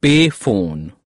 Pay phone